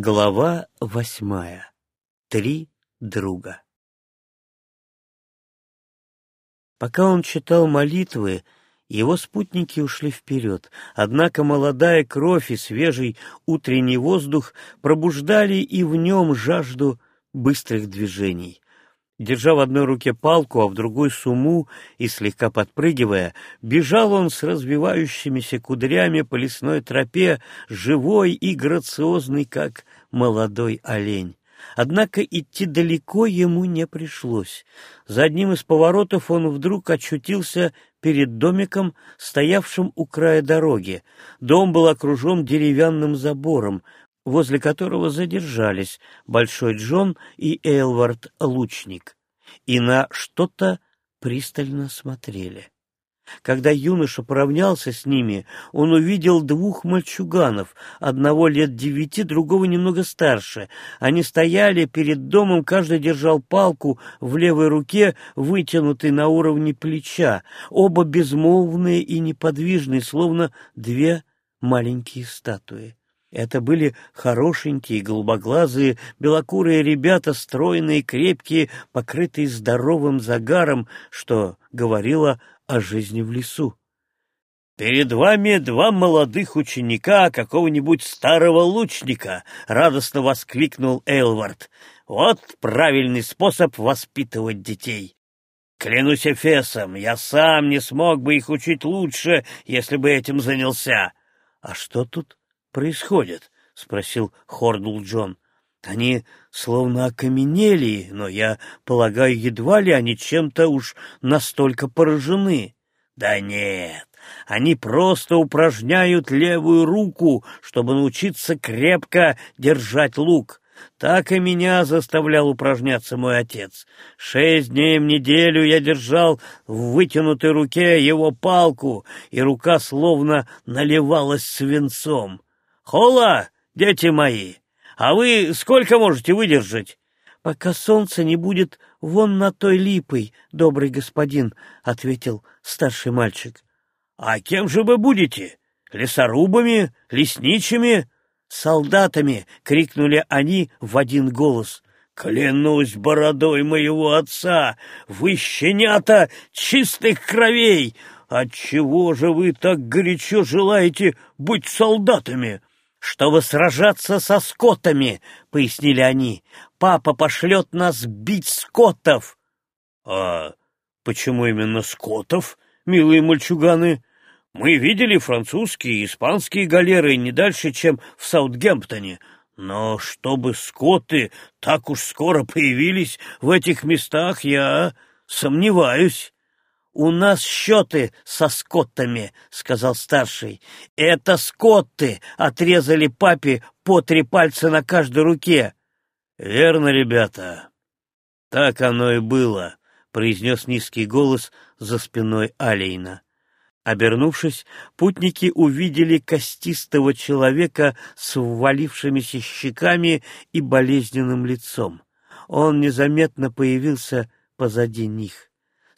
Глава восьмая. Три друга. Пока он читал молитвы, его спутники ушли вперед, однако молодая кровь и свежий утренний воздух пробуждали и в нем жажду быстрых движений. Держа в одной руке палку, а в другой суму и слегка подпрыгивая, бежал он с развивающимися кудрями по лесной тропе, живой и грациозный, как молодой олень. Однако идти далеко ему не пришлось. За одним из поворотов он вдруг очутился перед домиком, стоявшим у края дороги. Дом был окружен деревянным забором, возле которого задержались Большой Джон и Эйлвард Лучник, и на что-то пристально смотрели. Когда юноша поравнялся с ними, он увидел двух мальчуганов, одного лет девяти, другого немного старше. Они стояли перед домом, каждый держал палку в левой руке, вытянутой на уровне плеча, оба безмолвные и неподвижные, словно две маленькие статуи. Это были хорошенькие, голубоглазые, белокурые ребята, стройные, крепкие, покрытые здоровым загаром, что говорило о жизни в лесу. «Перед вами два молодых ученика какого-нибудь старого лучника!» — радостно воскликнул Эйлвард. «Вот правильный способ воспитывать детей!» Клянусь Эфесом, я сам не смог бы их учить лучше, если бы этим занялся. — А что тут происходит? — спросил Хордул Джон. — Они словно окаменели, но я полагаю, едва ли они чем-то уж настолько поражены. — Да нет, они просто упражняют левую руку, чтобы научиться крепко держать лук. Так и меня заставлял упражняться мой отец. Шесть дней в неделю я держал в вытянутой руке его палку, и рука словно наливалась свинцом. «Хола, дети мои, а вы сколько можете выдержать?» «Пока солнце не будет вон на той липой, добрый господин», — ответил старший мальчик. «А кем же вы будете? Лесорубами? Лесничими?» «Солдатами!» — крикнули они в один голос. «Клянусь бородой моего отца! Вы щенята чистых кровей! Отчего же вы так горячо желаете быть солдатами?» «Чтобы сражаться со скотами», — пояснили они. «Папа пошлет нас бить скотов». «А почему именно скотов, милые мальчуганы? Мы видели французские и испанские галеры не дальше, чем в Саутгемптоне, но чтобы скоты так уж скоро появились в этих местах, я сомневаюсь». «У нас счеты со скоттами», — сказал старший. «Это скотты отрезали папе по три пальца на каждой руке». «Верно, ребята. Так оно и было», — произнес низкий голос за спиной Алейна. Обернувшись, путники увидели костистого человека с ввалившимися щеками и болезненным лицом. Он незаметно появился позади них.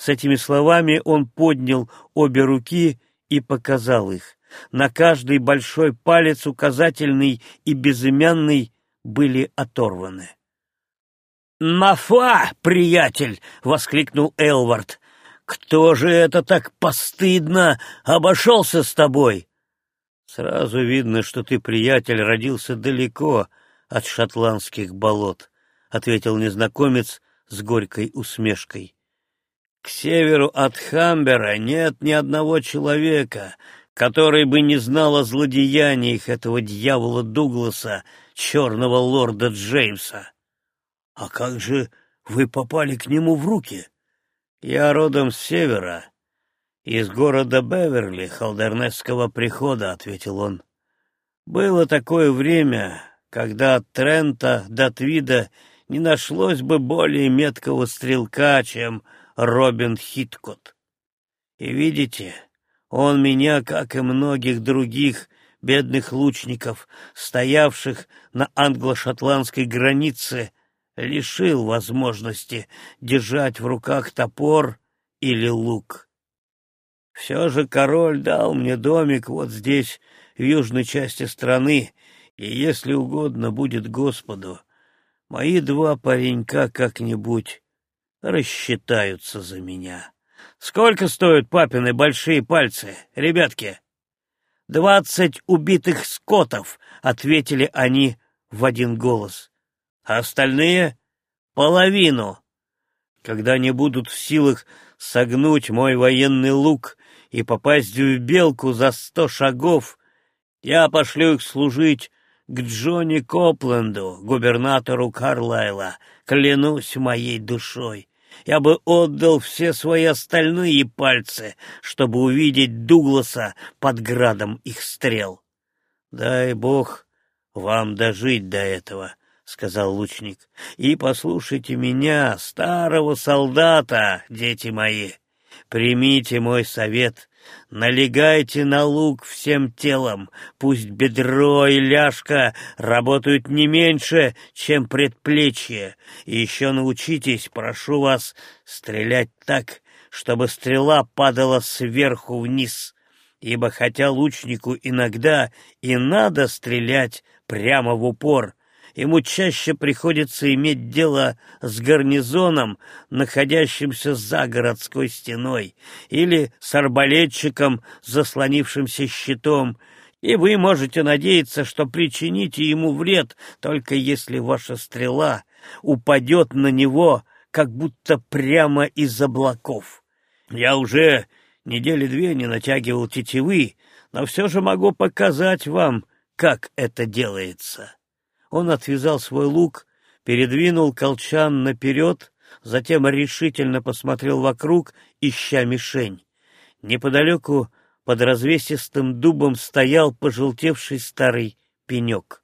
С этими словами он поднял обе руки и показал их. На каждый большой палец, указательный и безымянный, были оторваны. «Мафа, приятель!» — воскликнул Элвард. «Кто же это так постыдно обошелся с тобой?» «Сразу видно, что ты, приятель, родился далеко от шотландских болот», — ответил незнакомец с горькой усмешкой. К северу от Хамбера нет ни одного человека, который бы не знал о злодеяниях этого дьявола Дугласа, черного лорда Джеймса. А как же вы попали к нему в руки? Я родом с севера, из города Беверли, халдернесского прихода, — ответил он. Было такое время, когда от Трента до Твида не нашлось бы более меткого стрелка, чем Робин Хиткот. И видите, он меня, как и многих других бедных лучников, стоявших на англо-шотландской границе, лишил возможности держать в руках топор или лук. Все же король дал мне домик вот здесь, в южной части страны, И если угодно будет Господу, мои два паренька как-нибудь рассчитаются за меня. Сколько стоят папины большие пальцы, ребятки? Двадцать убитых скотов, — ответили они в один голос. А остальные — половину. Когда не будут в силах согнуть мой военный лук и попасть в белку за сто шагов, я пошлю их служить к Джонни Копленду, губернатору Карлайла, клянусь моей душой. Я бы отдал все свои остальные пальцы, чтобы увидеть Дугласа под градом их стрел. Дай бог вам дожить до этого, — сказал лучник. — И послушайте меня, старого солдата, дети мои. Примите мой совет Налегайте на лук всем телом, пусть бедро и ляжка работают не меньше, чем предплечье, и еще научитесь, прошу вас, стрелять так, чтобы стрела падала сверху вниз, ибо хотя лучнику иногда и надо стрелять прямо в упор, ему чаще приходится иметь дело с гарнизоном, находящимся за городской стеной, или с арбалетчиком, заслонившимся щитом, и вы можете надеяться, что причините ему вред, только если ваша стрела упадет на него, как будто прямо из облаков. Я уже недели две не натягивал тетивы, но все же могу показать вам, как это делается. Он отвязал свой лук, передвинул колчан наперед, затем решительно посмотрел вокруг, ища мишень. Неподалеку под развесистым дубом стоял пожелтевший старый пенек.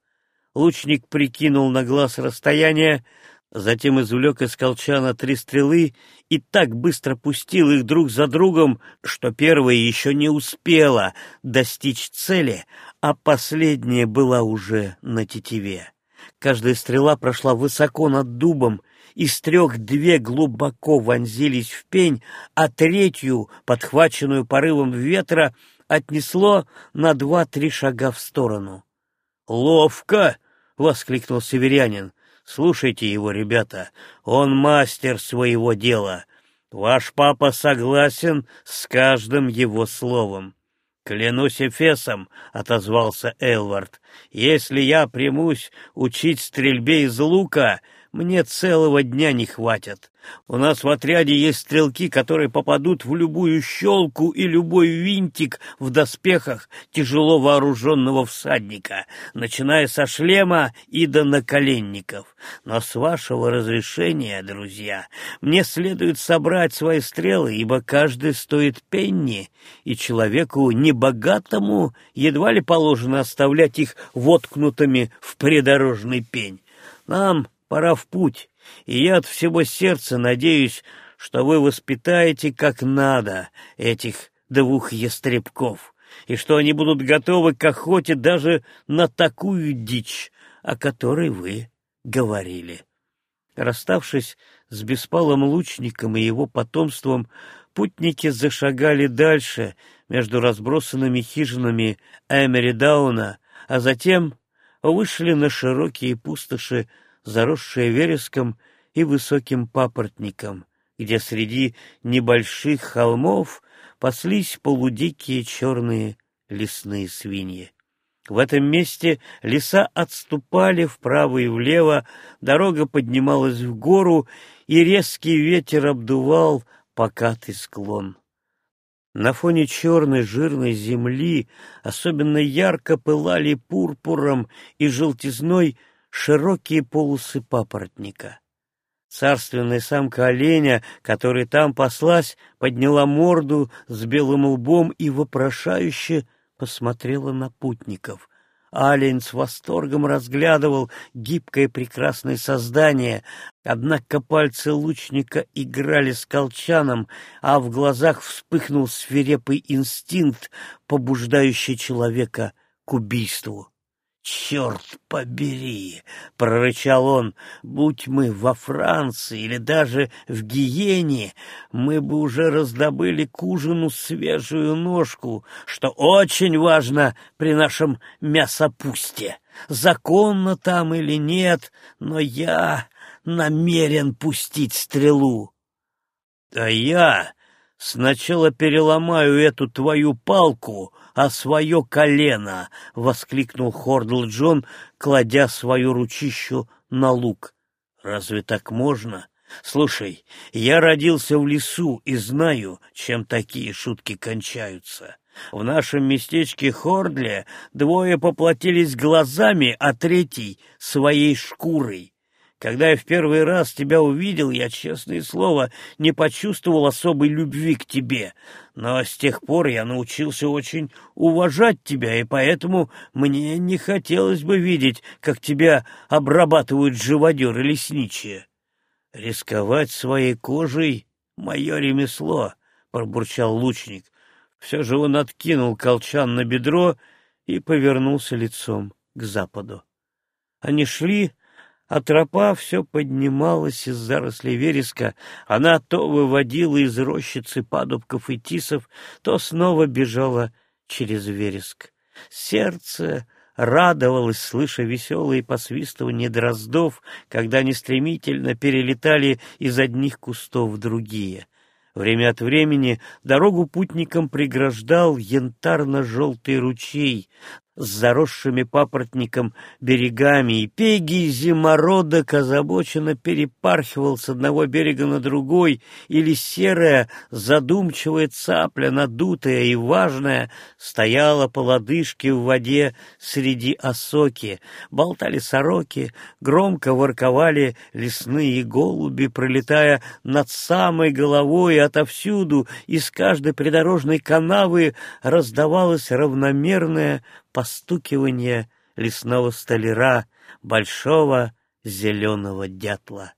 Лучник прикинул на глаз расстояние, затем извлек из колчана три стрелы и так быстро пустил их друг за другом, что первая еще не успела достичь цели, а последняя была уже на тетиве. Каждая стрела прошла высоко над дубом, из трех две глубоко вонзились в пень, а третью, подхваченную порывом ветра, отнесло на два-три шага в сторону. «Ловко!» — воскликнул северянин. «Слушайте его, ребята, он мастер своего дела. Ваш папа согласен с каждым его словом. «Клянусь Эфесом», — отозвался Элвард, — «если я примусь учить стрельбе из лука, мне целого дня не хватит. У нас в отряде есть стрелки, которые попадут в любую щелку и любой винтик в доспехах тяжело вооруженного всадника, начиная со шлема и до наколенников. Но с вашего разрешения, друзья, мне следует собрать свои стрелы, ибо каждый стоит пенни, и человеку небогатому едва ли положено оставлять их воткнутыми в придорожный пень. Нам пора в путь, и я от всего сердца надеюсь, что вы воспитаете как надо этих двух ястребков, и что они будут готовы к охоте даже на такую дичь, о которой вы говорили. Расставшись с беспалым лучником и его потомством, путники зашагали дальше между разбросанными хижинами Эмери Дауна, а затем вышли на широкие пустоши заросшая вереском и высоким папоротником, где среди небольших холмов паслись полудикие черные лесные свиньи. В этом месте леса отступали вправо и влево, дорога поднималась в гору, и резкий ветер обдувал покатый склон. На фоне черной жирной земли особенно ярко пылали пурпуром и желтизной широкие полосы папоротника. Царственная самка оленя, которая там паслась, подняла морду с белым лбом и вопрошающе посмотрела на путников. Олень с восторгом разглядывал гибкое прекрасное создание, однако пальцы лучника играли с колчаном, а в глазах вспыхнул свирепый инстинкт, побуждающий человека к убийству. «Черт побери!» — прорычал он. «Будь мы во Франции или даже в Гиене, мы бы уже раздобыли к ужину свежую ножку, что очень важно при нашем мясопусте. Законно там или нет, но я намерен пустить стрелу». «А я сначала переломаю эту твою палку», а свое колено!» — воскликнул Хордл Джон, кладя свою ручищу на лук. «Разве так можно? Слушай, я родился в лесу и знаю, чем такие шутки кончаются. В нашем местечке Хордле двое поплатились глазами, а третий — своей шкурой. Когда я в первый раз тебя увидел, я, честное слово, не почувствовал особой любви к тебе, но с тех пор я научился очень уважать тебя, и поэтому мне не хотелось бы видеть, как тебя обрабатывают живодеры лесничие. Рисковать своей кожей — мое ремесло, — пробурчал лучник. Все же он откинул колчан на бедро и повернулся лицом к западу. Они шли а тропа все поднималась из зарослей вереска. Она то выводила из рощицы падубков и тисов, то снова бежала через вереск. Сердце радовалось, слыша веселые посвистывания дроздов, когда они стремительно перелетали из одних кустов в другие. Время от времени дорогу путникам преграждал янтарно-желтый ручей, с заросшими папоротником берегами, и пеги зимородок озабоченно перепархивал с одного берега на другой, или серая задумчивая цапля, надутая и важная, стояла по лодыжке в воде среди осоки, болтали сороки, громко ворковали лесные голуби, пролетая над самой головой отовсюду, из каждой придорожной канавы раздавалась равномерная постукивание лесного столяра, большого зеленого дятла.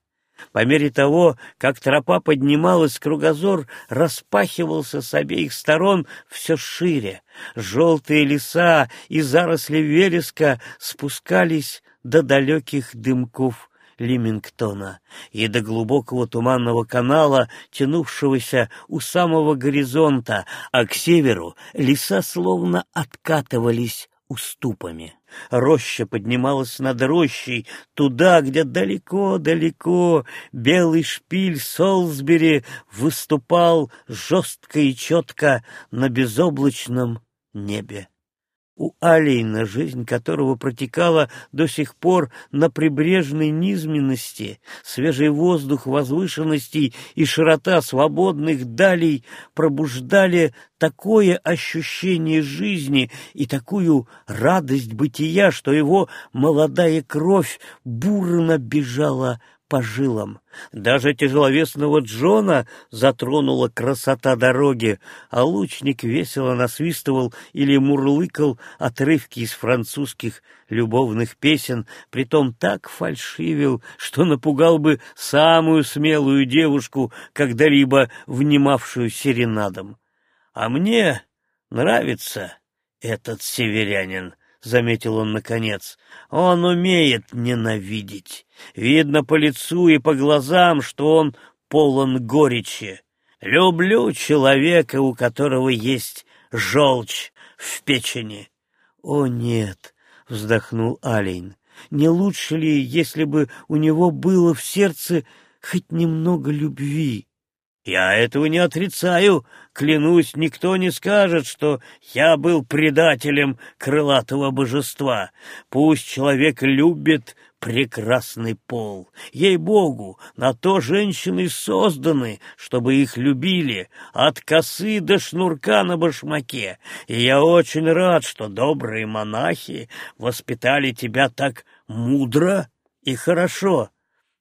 По мере того, как тропа поднималась, кругозор распахивался с обеих сторон все шире. Желтые леса и заросли вереска спускались до далеких дымков Лимингтона и до глубокого туманного канала, тянувшегося у самого горизонта, а к северу леса словно откатывались уступами. Роща поднималась над рощей, туда, где далеко-далеко белый шпиль Солсбери выступал жестко и четко на безоблачном небе у Алейна, жизнь которого протекала до сих пор на прибрежной низменности, свежий воздух возвышенностей и широта свободных далей пробуждали такое ощущение жизни и такую радость бытия, что его молодая кровь бурно бежала по жилам. Даже тяжеловесного Джона затронула красота дороги, а лучник весело насвистывал или мурлыкал отрывки из французских любовных песен, притом так фальшивил, что напугал бы самую смелую девушку, когда-либо внимавшую серенадом. А мне нравится этот северянин, — заметил он наконец. «Он умеет ненавидеть. Видно по лицу и по глазам, что он полон горечи. Люблю человека, у которого есть желчь в печени». «О, нет!» — вздохнул Алейн. «Не лучше ли, если бы у него было в сердце хоть немного любви?» Я этого не отрицаю. Клянусь, никто не скажет, что я был предателем крылатого божества. Пусть человек любит прекрасный пол. Ей-богу, на то женщины созданы, чтобы их любили, от косы до шнурка на башмаке. И я очень рад, что добрые монахи воспитали тебя так мудро и хорошо.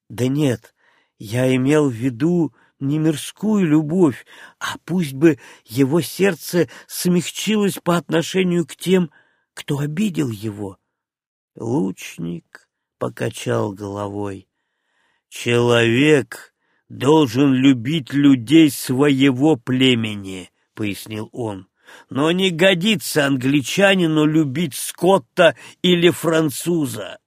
Да нет, я имел в виду не мирскую любовь, а пусть бы его сердце смягчилось по отношению к тем, кто обидел его. Лучник покачал головой. «Человек должен любить людей своего племени», — пояснил он. но не годится англичанину любить Скотта или француза.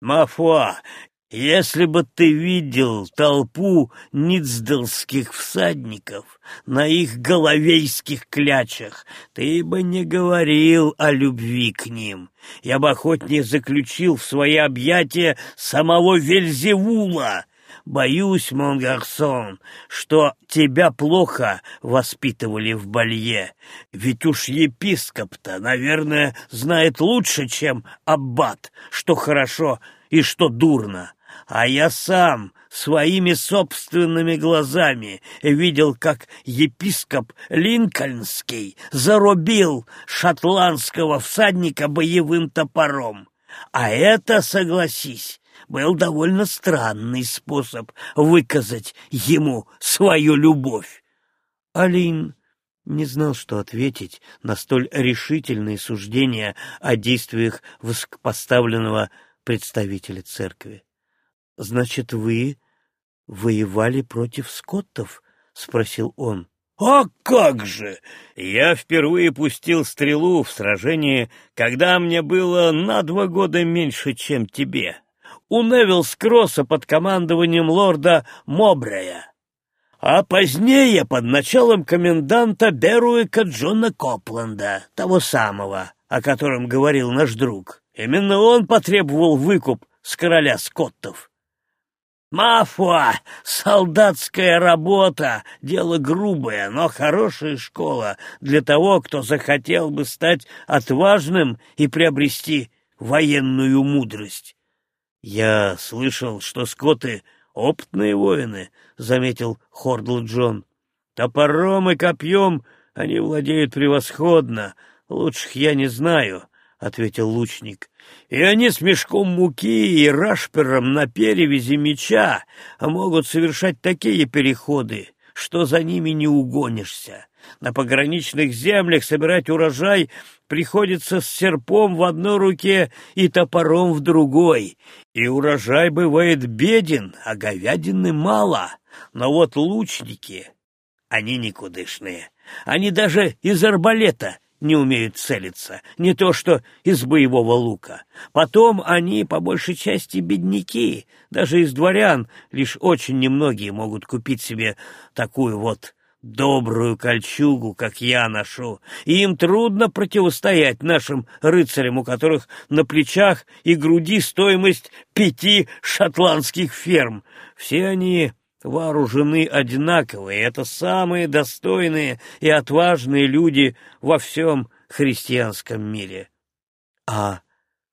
Мафуа, если бы ты видел толпу ницдалских всадников на их головейских клячах, ты бы не говорил о любви к ним. Я бы охотнее заключил в свои объятия самого Вельзевула, Боюсь, Монгарсон, что тебя плохо воспитывали в Балье, ведь уж епископ-то, наверное, знает лучше, чем аббат, что хорошо и что дурно. А я сам своими собственными глазами видел, как епископ Линкольнский зарубил шотландского всадника боевым топором. А это, согласись, был довольно странный способ выказать ему свою любовь. Алин не знал, что ответить на столь решительные суждения о действиях высокопоставленного представителя церкви. — Значит, вы воевали против скоттов? — спросил он. — А как же! Я впервые пустил стрелу в сражении, когда мне было на два года меньше, чем тебе у Невилс-Кросса под командованием лорда Мобрея, а позднее под началом коменданта Беруэка Джона Копланда, того самого, о котором говорил наш друг. Именно он потребовал выкуп с короля Скоттов. Мафуа, солдатская работа, дело грубое, но хорошая школа для того, кто захотел бы стать отважным и приобрести военную мудрость. «Я слышал, что скоты — опытные воины», — заметил Хордл Джон. «Топором и копьем они владеют превосходно. Лучших я не знаю», — ответил лучник. «И они с мешком муки и рашпером на перевязи меча могут совершать такие переходы, что за ними не угонишься. На пограничных землях собирать урожай приходится с серпом в одной руке и топором в другой, и урожай бывает беден, а говядины мало. Но вот лучники, они никудышные. Они даже из арбалета не умеют целиться, не то что из боевого лука. Потом они, по большей части, бедняки, даже из дворян лишь очень немногие могут купить себе такую вот добрую кольчугу, как я ношу, и им трудно противостоять нашим рыцарям, у которых на плечах и груди стоимость пяти шотландских ферм. Все они вооружены одинаково, и это самые достойные и отважные люди во всем христианском мире. — А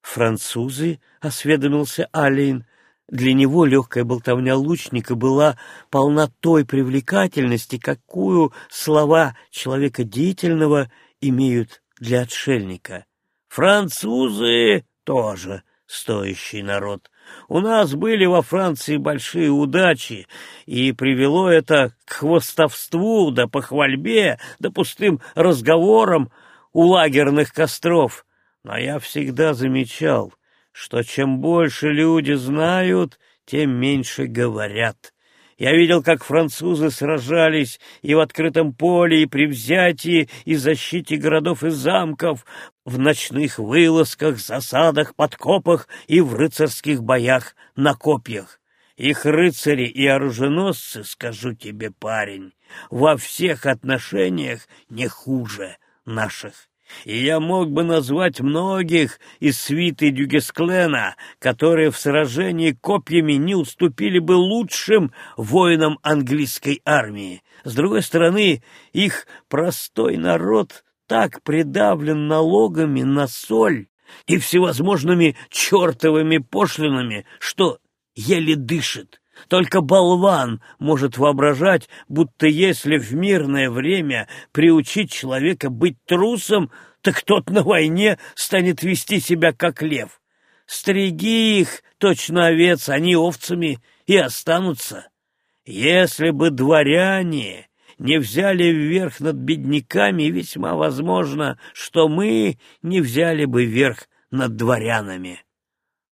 французы? — осведомился Алейн. Для него легкая болтовня лучника была полна той привлекательности, какую слова человека деятельного имеют для отшельника. Французы тоже стоящий народ. У нас были во Франции большие удачи, и привело это к хвостовству, да похвальбе, да пустым разговорам у лагерных костров. Но я всегда замечал, что чем больше люди знают, тем меньше говорят. Я видел, как французы сражались и в открытом поле, и при взятии и защите городов и замков, в ночных вылазках, засадах, подкопах и в рыцарских боях на копьях. Их рыцари и оруженосцы, скажу тебе, парень, во всех отношениях не хуже наших и я мог бы назвать многих из свиты Дюгесклена, которые в сражении копьями не уступили бы лучшим воинам английской армии. С другой стороны, их простой народ так придавлен налогами на соль и всевозможными чертовыми пошлинами, что еле дышит. Только болван может воображать, будто если в мирное время приучить человека быть трусом, так тот на войне станет вести себя как лев. Стриги их, точно овец, они овцами и останутся. Если бы дворяне не взяли вверх над бедняками, весьма возможно, что мы не взяли бы вверх над дворянами.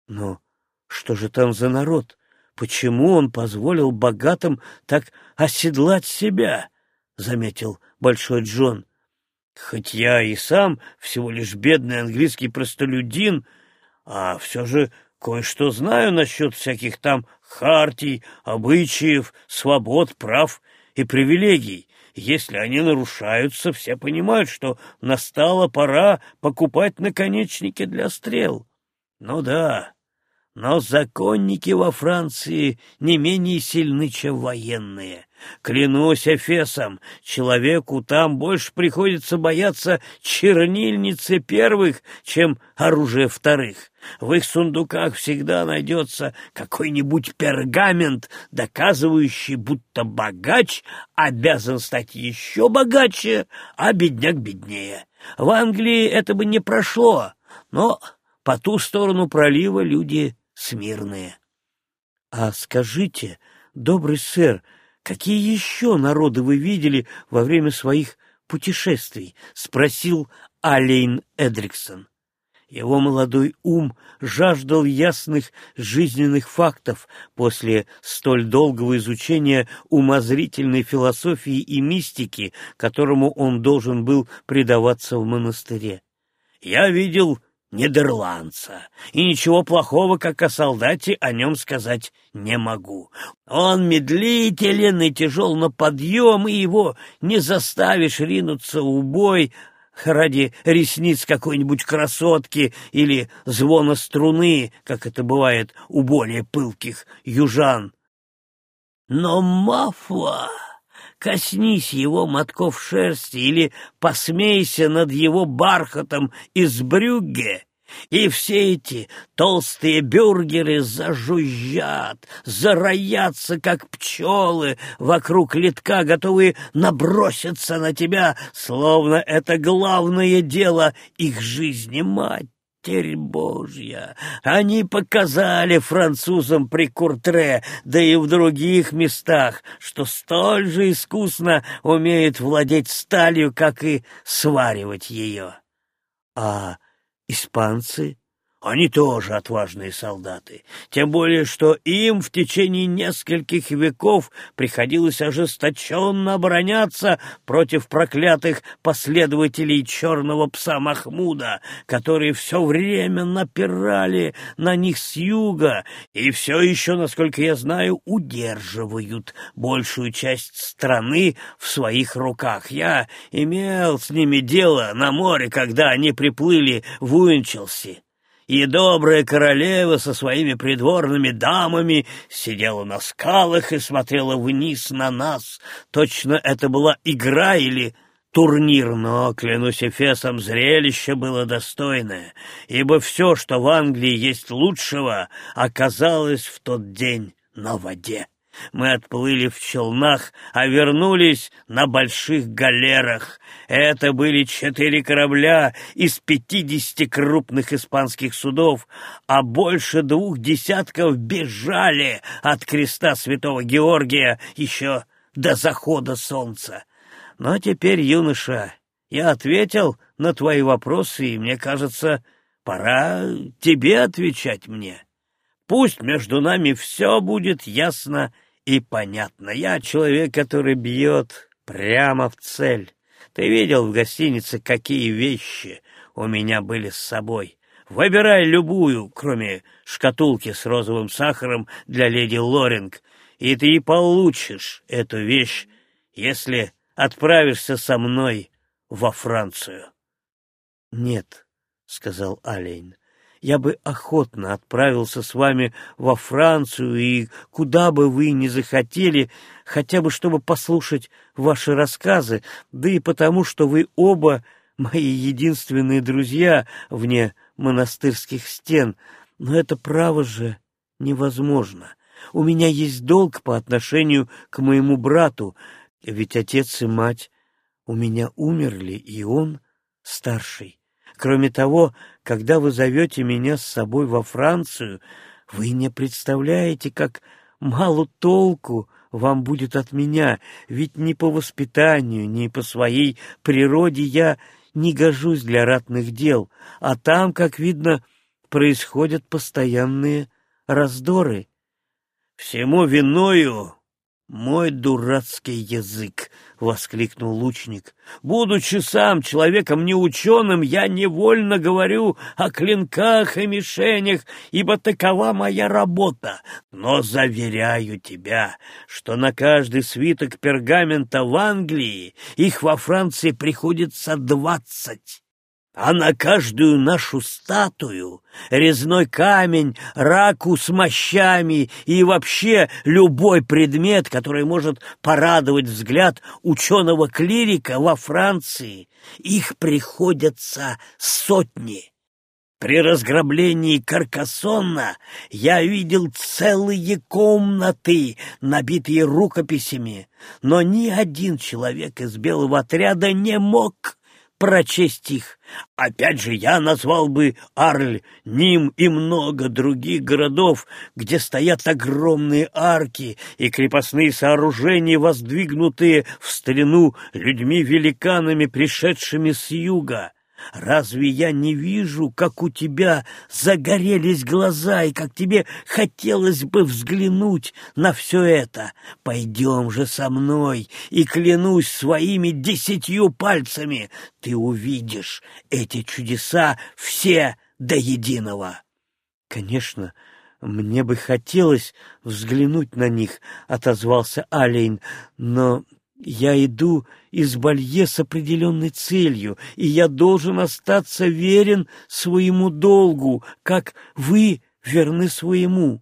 Но что же там за народ? Почему он позволил богатым так оседлать себя? — заметил Большой Джон. Хоть я и сам всего лишь бедный английский простолюдин, а все же кое-что знаю насчет всяких там хартий, обычаев, свобод, прав и привилегий. Если они нарушаются, все понимают, что настала пора покупать наконечники для стрел. Ну да, но законники во Франции не менее сильны, чем военные. Клянусь Эфесом, человеку там больше приходится бояться чернильницы первых, чем оружия вторых. В их сундуках всегда найдется какой-нибудь пергамент, доказывающий, будто богач обязан стать еще богаче, а бедняк беднее. В Англии это бы не прошло, но по ту сторону пролива люди смирные. — А скажите, добрый сэр, — «Какие еще народы вы видели во время своих путешествий?» — спросил Алейн Эдриксон. Его молодой ум жаждал ясных жизненных фактов после столь долгого изучения умозрительной философии и мистики, которому он должен был предаваться в монастыре. «Я видел нидерландца, и ничего плохого, как о солдате, о нем сказать не могу. Он медлителен и тяжел на подъем, и его не заставишь ринуться в бой ради ресниц какой-нибудь красотки или звона струны, как это бывает у более пылких южан. Но Мафа коснись его мотков шерсти или посмейся над его бархатом из брюгге, и все эти толстые бюргеры зажужжат, зароятся, как пчелы, вокруг литка, готовые наброситься на тебя, словно это главное дело их жизни, мать. Матерь Божья! Они показали французам при Куртре, да и в других местах, что столь же искусно умеют владеть сталью, как и сваривать ее. А испанцы они тоже отважные солдаты, тем более, что им в течение нескольких веков приходилось ожесточенно обороняться против проклятых последователей черного пса Махмуда, которые все время напирали на них с юга и все еще, насколько я знаю, удерживают большую часть страны в своих руках. Я имел с ними дело на море, когда они приплыли в Уинчелси и добрая королева со своими придворными дамами сидела на скалах и смотрела вниз на нас. Точно это была игра или турнир, но, клянусь Эфесом, зрелище было достойное, ибо все, что в Англии есть лучшего, оказалось в тот день на воде. Мы отплыли в челнах, а вернулись на больших галерах. Это были четыре корабля из пятидесяти крупных испанских судов, а больше двух десятков бежали от креста святого Георгия еще до захода солнца. Но теперь, юноша, я ответил на твои вопросы, и мне кажется, пора тебе отвечать мне. Пусть между нами все будет ясно и понятно. Я человек, который бьет прямо в цель. Ты видел в гостинице, какие вещи у меня были с собой. Выбирай любую, кроме шкатулки с розовым сахаром для леди Лоринг, и ты получишь эту вещь, если отправишься со мной во Францию. — Нет, — сказал Алейн, я бы охотно отправился с вами во Францию и куда бы вы ни захотели, хотя бы чтобы послушать ваши рассказы, да и потому, что вы оба мои единственные друзья вне монастырских стен. Но это право же невозможно. У меня есть долг по отношению к моему брату, ведь отец и мать у меня умерли, и он старший. Кроме того, когда вы зовете меня с собой во Францию, вы не представляете, как мало толку вам будет от меня, ведь ни по воспитанию, ни по своей природе я не гожусь для ратных дел, а там, как видно, происходят постоянные раздоры. Всему виною «Мой дурацкий язык!» — воскликнул лучник. «Будучи сам человеком неученым, я невольно говорю о клинках и мишенях, ибо такова моя работа. Но заверяю тебя, что на каждый свиток пергамента в Англии их во Франции приходится двадцать а на каждую нашу статую резной камень, раку с мощами и вообще любой предмет, который может порадовать взгляд ученого-клирика во Франции, их приходятся сотни. При разграблении Каркасонна я видел целые комнаты, набитые рукописями, но ни один человек из белого отряда не мог прочесть их. Опять же, я назвал бы Арль, Ним и много других городов, где стоят огромные арки и крепостные сооружения, воздвигнутые в старину людьми-великанами, пришедшими с юга. Разве я не вижу, как у тебя загорелись глаза и как тебе хотелось бы взглянуть на все это? Пойдем же со мной, и клянусь своими десятью пальцами, ты увидишь эти чудеса все до единого. Конечно, мне бы хотелось взглянуть на них, — отозвался Алейн, — но я иду из Балье с определенной целью, и я должен остаться верен своему долгу, как вы верны своему.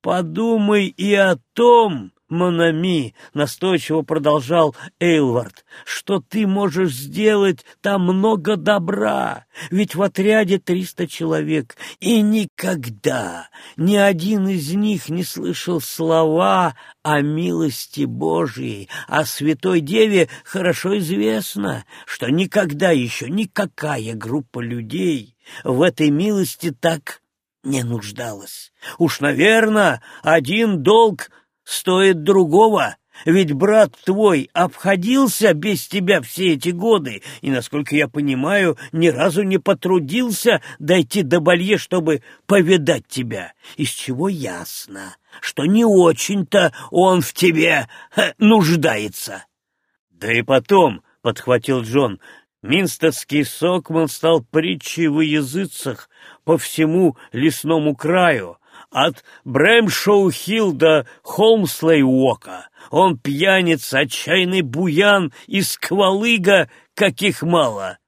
Подумай и о том, Монами, — настойчиво продолжал Эйлвард, — что ты можешь сделать там много добра, ведь в отряде триста человек, и никогда ни один из них не слышал слова о милости Божией, а Святой Деве хорошо известно, что никогда еще никакая группа людей в этой милости так не нуждалась. Уж, наверное, один долг стоит другого, ведь брат твой обходился без тебя все эти годы и, насколько я понимаю, ни разу не потрудился дойти до Балье, чтобы повидать тебя, из чего ясно, что не очень-то он в тебе ха, нуждается. — Да и потом, — подхватил Джон, — Минстовский сокман стал притчей в языцах по всему лесному краю, от Брэмшоу-Хилл до Холмслей-Уока. Он пьяница, отчаянный буян и сквалыга, каких мало.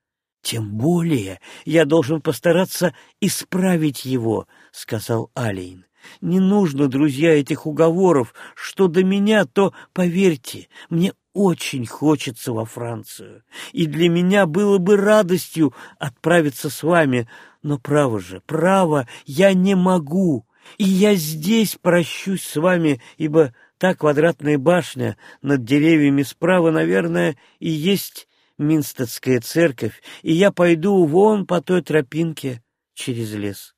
Тем более я должен постараться исправить его, — сказал Алейн. Не нужно, друзья, этих уговоров. Что до меня, то, поверьте, мне очень хочется во Францию, и для меня было бы радостью отправиться с вами, но, право же, право, я не могу и я здесь прощусь с вами, ибо та квадратная башня над деревьями справа, наверное, и есть Минстедская церковь, и я пойду вон по той тропинке через лес.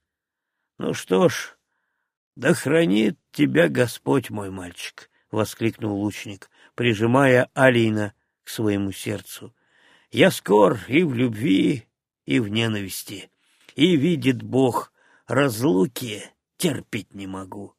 Ну что ж, да хранит тебя Господь, мой мальчик, — воскликнул лучник, прижимая Алина к своему сердцу. Я скор и в любви, и в ненависти, и видит Бог разлуки терпеть не могу.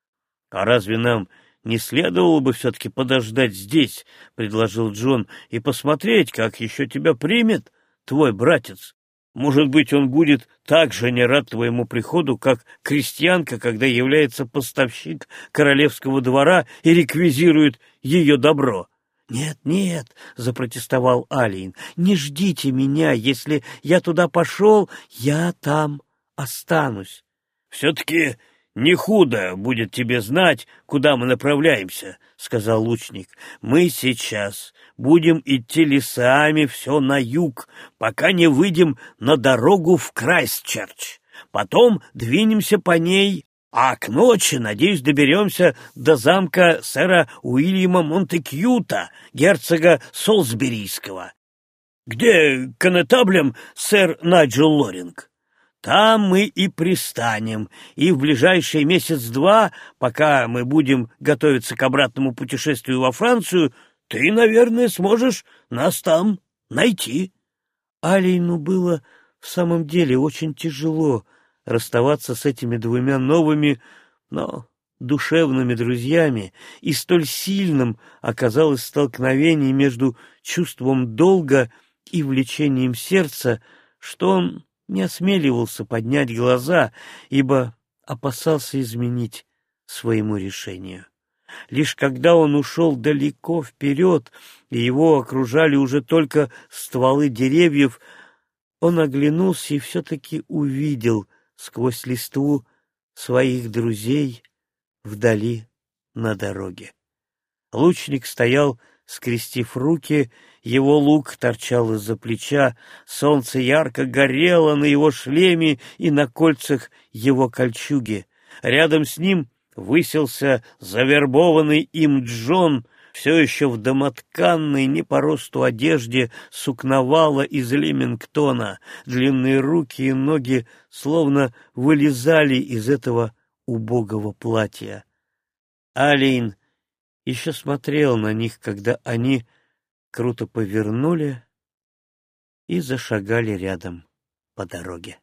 — А разве нам не следовало бы все-таки подождать здесь, — предложил Джон, — и посмотреть, как еще тебя примет твой братец? Может быть, он будет так же не рад твоему приходу, как крестьянка, когда является поставщик королевского двора и реквизирует ее добро. — Нет, нет, — запротестовал Алиин, — не ждите меня, если я туда пошел, я там останусь. Все-таки не худо будет тебе знать, куда мы направляемся, — сказал лучник. Мы сейчас будем идти лесами все на юг, пока не выйдем на дорогу в Крайстчерч. Потом двинемся по ней, а к ночи, надеюсь, доберемся до замка сэра Уильяма Монтекьюта, герцога Солсберийского, где конетаблем сэр Найджел Лоринг. Там мы и пристанем, и в ближайший месяц-два, пока мы будем готовиться к обратному путешествию во Францию, ты, наверное, сможешь нас там найти. Алейну было в самом деле очень тяжело расставаться с этими двумя новыми, но душевными друзьями, и столь сильным оказалось столкновение между чувством долга и влечением сердца, что он не осмеливался поднять глаза, ибо опасался изменить своему решению. Лишь когда он ушел далеко вперед, и его окружали уже только стволы деревьев, он оглянулся и все-таки увидел сквозь листву своих друзей вдали на дороге. Лучник стоял, скрестив руки, его лук торчал из-за плеча, солнце ярко горело на его шлеме и на кольцах его кольчуги. Рядом с ним высился завербованный им Джон, все еще в домотканной, не по росту одежде, сукновала из Лемингтона. Длинные руки и ноги словно вылезали из этого убогого платья. Алейн еще смотрел на них, когда они круто повернули и зашагали рядом по дороге.